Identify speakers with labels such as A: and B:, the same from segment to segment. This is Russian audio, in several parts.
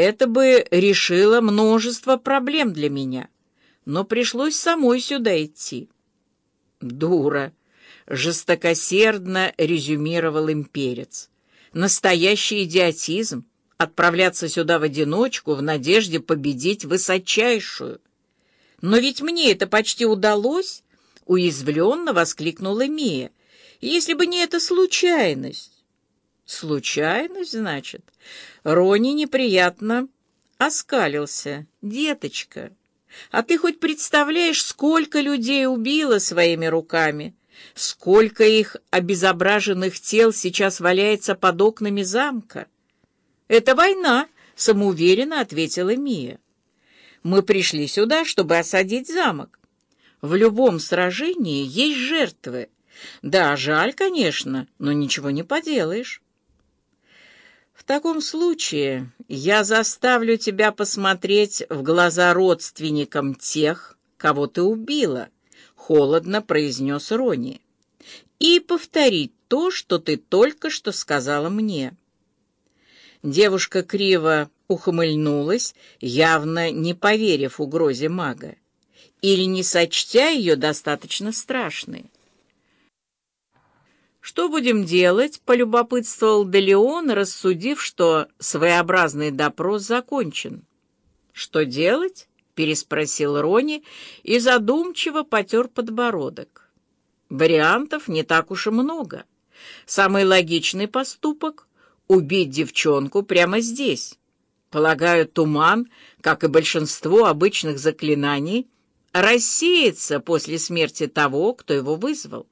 A: Это бы решило множество проблем для меня, но пришлось самой сюда идти. Дура, жестокосердно резюмировал имперец. Настоящий идиотизм отправляться сюда в одиночку в надежде победить высочайшую. Но ведь мне это почти удалось, уязвленно воскликнула Мия. Если бы не эта случайность. Случайность, значит? Рони неприятно оскалился. Деточка, а ты хоть представляешь, сколько людей убила своими руками? Сколько их обезображенных тел сейчас валяется под окнами замка? Это война, самоуверенно ответила Мия. Мы пришли сюда, чтобы осадить замок. В любом сражении есть жертвы. Да, жаль, конечно, но ничего не поделаешь. В таком случае я заставлю тебя посмотреть в глаза родственникам тех, кого ты убила, холодно произнес Рони, и повторить то, что ты только что сказала мне. Девушка криво ухмыльнулась, явно не поверив угрозе мага, или не сочтя ее достаточно страшной. «Что будем делать?» — полюбопытствовал Делеон, рассудив, что своеобразный допрос закончен. «Что делать?» — переспросил Рони и задумчиво потер подбородок. «Вариантов не так уж и много. Самый логичный поступок — убить девчонку прямо здесь. Полагаю, туман, как и большинство обычных заклинаний, рассеется после смерти того, кто его вызвал.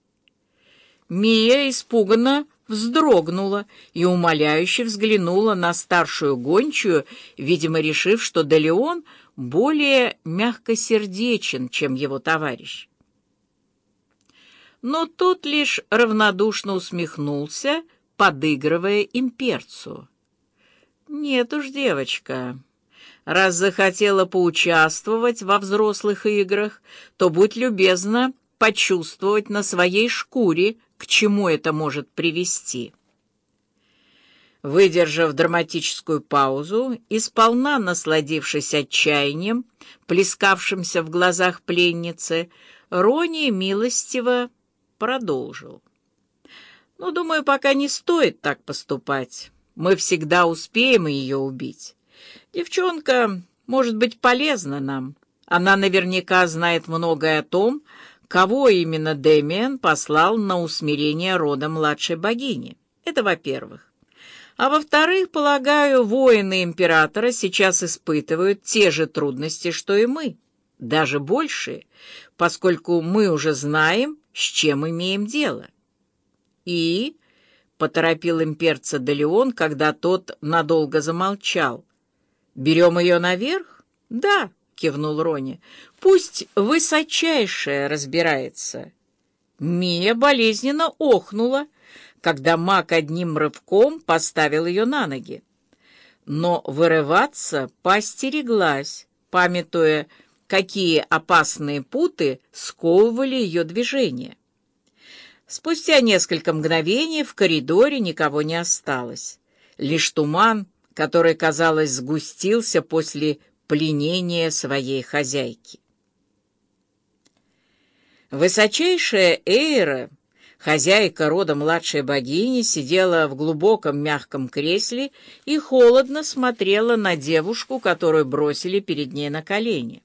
A: Мия испуганно вздрогнула и умоляюще взглянула на старшую гончую, видимо, решив, что Делеон более мягкосердечен, чем его товарищ. Но тот лишь равнодушно усмехнулся, подыгрывая имперцу. «Нет уж, девочка, раз захотела поучаствовать во взрослых играх, то будь любезна почувствовать на своей шкуре, к чему это может привести. Выдержав драматическую паузу и сполна насладившись отчаянием, плескавшимся в глазах пленницы, Рони милостиво продолжил. «Ну, думаю, пока не стоит так поступать. Мы всегда успеем ее убить. Девчонка может быть полезна нам. Она наверняка знает многое о том, кого именно Дэмиан послал на усмирение рода младшей богини. Это во-первых. А во-вторых, полагаю, воины императора сейчас испытывают те же трудности, что и мы, даже большие, поскольку мы уже знаем, с чем имеем дело. И, — поторопил имперца Делеон, когда тот надолго замолчал, — берем ее наверх? Да, — кивнул Рони. «Пусть высочайшая разбирается». Мия болезненно охнула, когда маг одним рывком поставил ее на ноги. Но вырываться постереглась, памятуя, какие опасные путы сковывали ее движение. Спустя несколько мгновений в коридоре никого не осталось. Лишь туман, который, казалось, сгустился после пленение своей хозяйки. Высочайшая Эйра, хозяйка рода младшей богини, сидела в глубоком мягком кресле и холодно смотрела на девушку, которую бросили перед ней на колени.